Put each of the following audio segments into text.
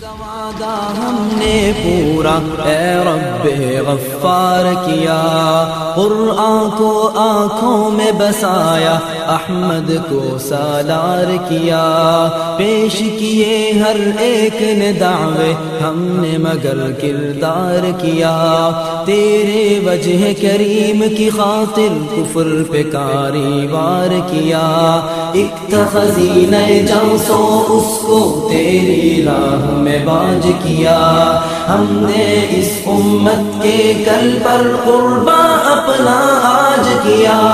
وعدہ ہم نے پورا، اے رب غفار کیا۔ قرآن کو آنکھوں میں بسایا، احمد کو سالار کیا۔ پیش کیے ہر ایک نے دعوے، ہم نے مگر کردار کیا۔ تیرے وجہ کریم کی خاطر کفر پہ کاری وار کیا۔ ایک تخزین جاؤ سو اس کو تیری راہ میں باج کیا۔ ہم نے اس امت کے کل پر قربا اپنا آج کیا۔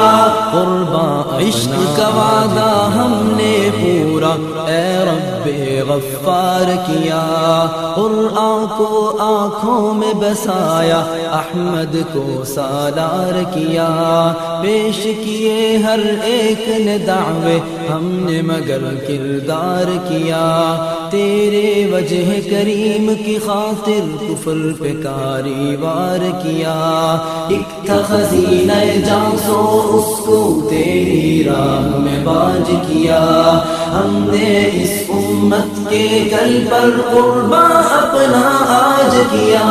قربا، عشق کا وعدہ ہم نے پورا۔ اے رب غفار کیا۔ قرآن کو آنکھوں میں بسایا۔ احمد کو سالار کیا۔ پیش کیے ہر ایک نے دعوے۔ ہم نے مگر کردار کیا۔ تیرے وجہ کریم کی خاطر کفر پہ کاری وار کیا۔ ایک تھا خزینہ جان اس کو تیری راہ میں باج کیا۔ ہم نے اس امت کے گل پر قربا اپنا کیا؟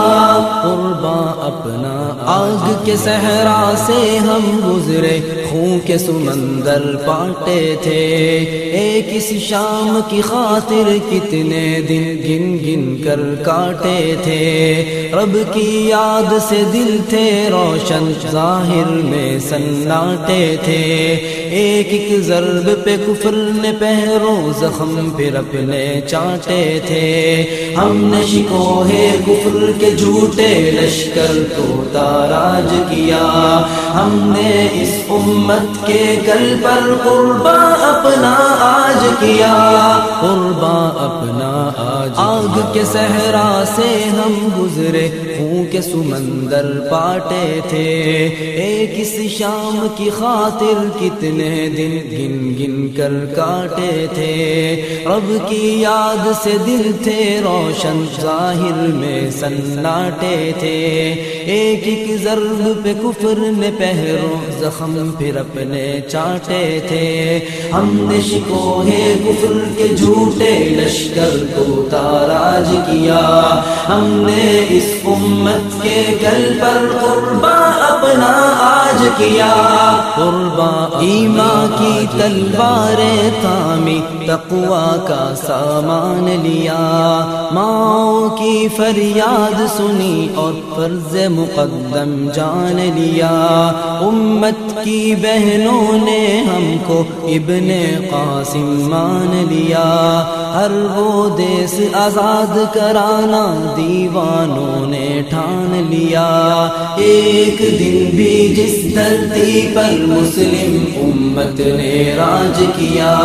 قربا اپنا آگ کے صحرا سے ہم گزرے، خون کے سمندر پاٹے تھے۔ ایک اس شام کی خاطر کتنے دن گن گن کر کاٹے تھے۔ رب کی یاد سے دل تھے روشن، ظاہر میں سناٹے تھے۔ ایک ایک ضرب پہ کفر نے پہروں زخم پھر اپنے چاٹے تھے۔ ہم نے شکوہے کفر کے جھوٹے لشکر کو تاراج کیا۔ ہم نے اس امت کے گل پر قربا اپنا آج کیا۔ قربا اپنا آج آگ کے صحرا سے ہم گزرے خون کے سمندر پاٹے تھے۔ ایک اس شام کی خاطر کتنے دن گن گن کر کاٹے تھے۔ رب کی یاد سے دل تھے روشن ظاہر میں۔ سناٹے تھے۔ ایک ایک ضرب پہ کفر نے پہروں زخم پھر اپنے چاٹے تھے۔ ہم نے شکوہے کفر کے جھوٹے لشکر کو تاراج کیا۔ ہم نے اس امت کے گل پر قربا اپنا آج کیا۔ قربا ایما کی تلواریں تھا تامی تقوا کا سامان لیا۔ ماں کی فریاد سنی اور فرض مقدم جان لیا۔ امت کی بہنوں نے ہم کو ابن قاسم مان لیا۔ ہر وہ دیس آزاد کرانا دیوانوں نے ٹھان لیا۔ ایک دن بھی جس دھرتی پر مسلم امت نے راج کیا۔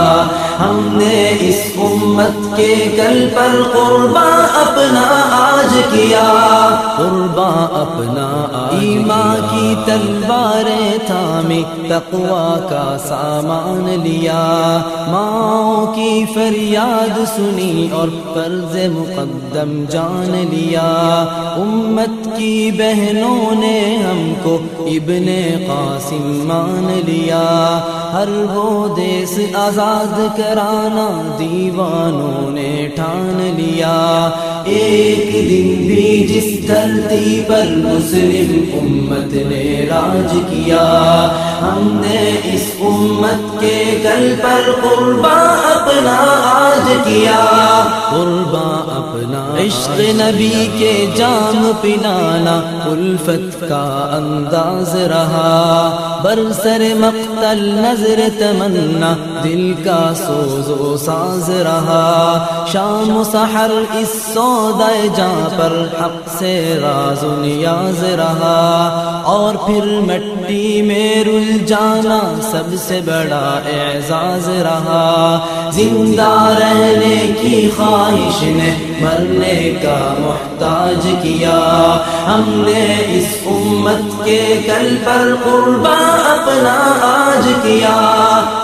ہم نے اس امت کے کل پر قربا اپنا آج کیا۔ قربا اپنا ایما کی تلواریں تھامی تقوا کا سامان لیا۔ ماں کی فریاد سنی اور فرض مقدم جان لیا۔ امت کی بہنوں نے ہم کو ابن قاسم مان لیا۔ ہر وہ دیس آزاد ترانہ دیوانوں نے ٹھان لیا۔ ایک دن بھی جس دھرتی پر مسلم امت نے راج کیا، ہم نے اس امت کے گل پر قربا اپنا آج کیا۔ قربا اپنا عشق نبی کے جام پلانا الفت کا انداز رہا۔ برسر مقتل نظر تمنا، دل کا سوز و ساز رہا۔ شام و سحر اس سودا جاں پر حق سے راز و نیاز رہا۔ اور پھر مٹی میں رل جانا سب سے بڑا اعزاز رہا۔ زندہ رہنے کی خواہش نے مرنے کا محتاج کیا۔ ہم نے اس امت کے کل پر قربا اپنا آج کیا۔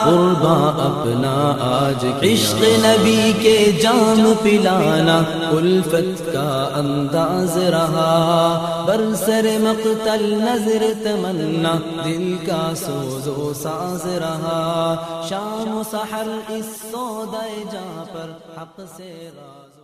قربا اپنا آج عشق نبی کے جام پلانا الفت کا انداز رہا۔ برسر مقتل نظر تمنا دل کا سوز و ساز رہا۔ شام و سحر اس سودائے جا پر حق سے راز